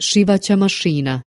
šivaća mašina.